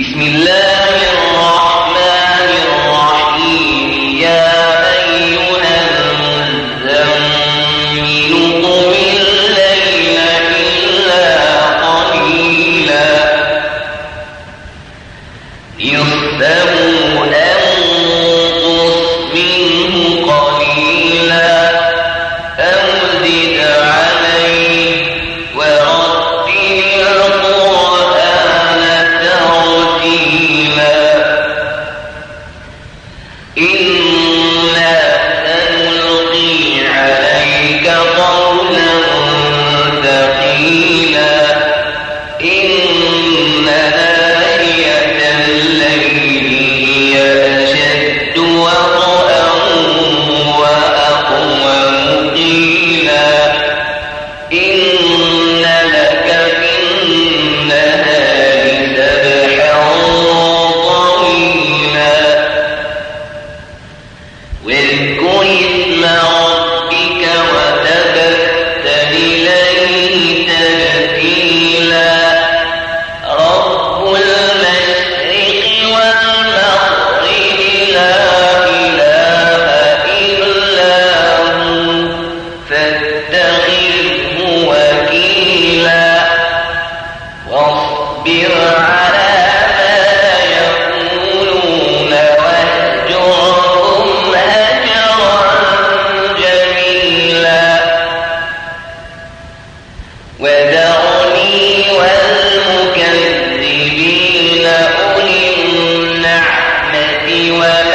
بسم الله. وما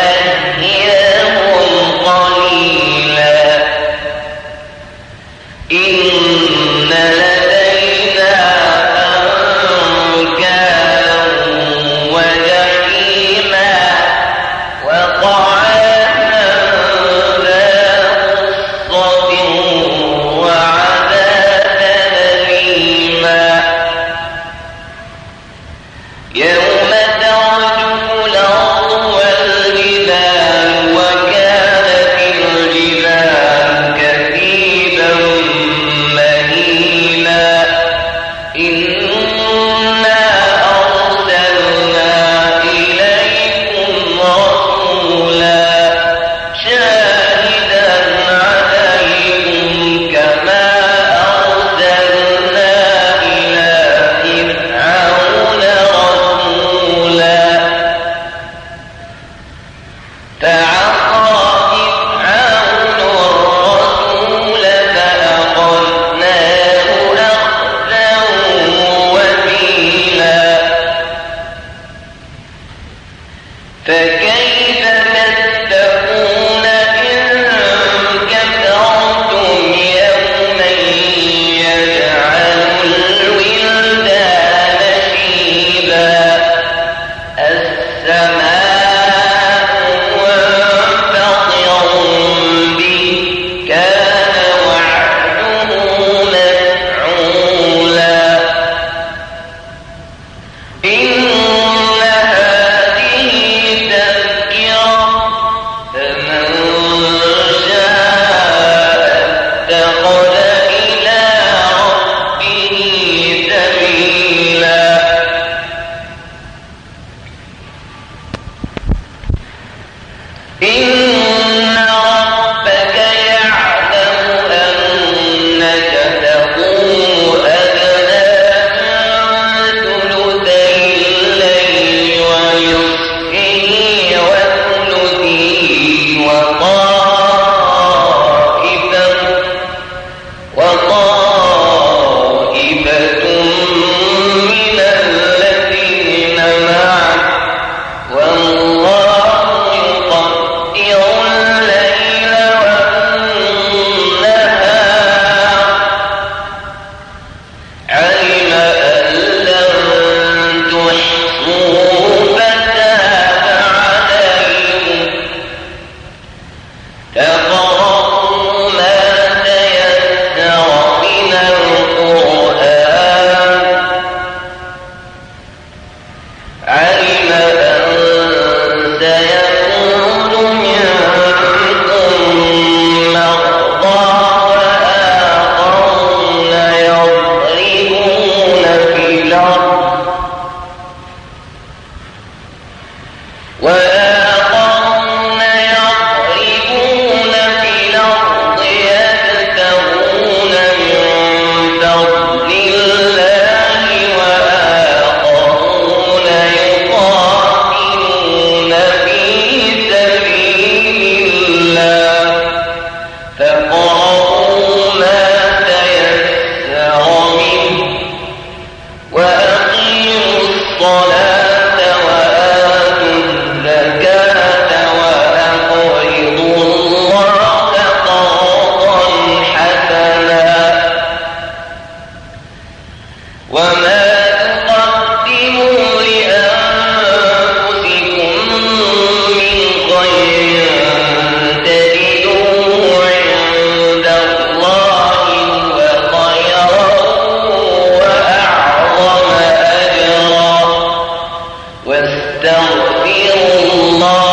واستغفروا الله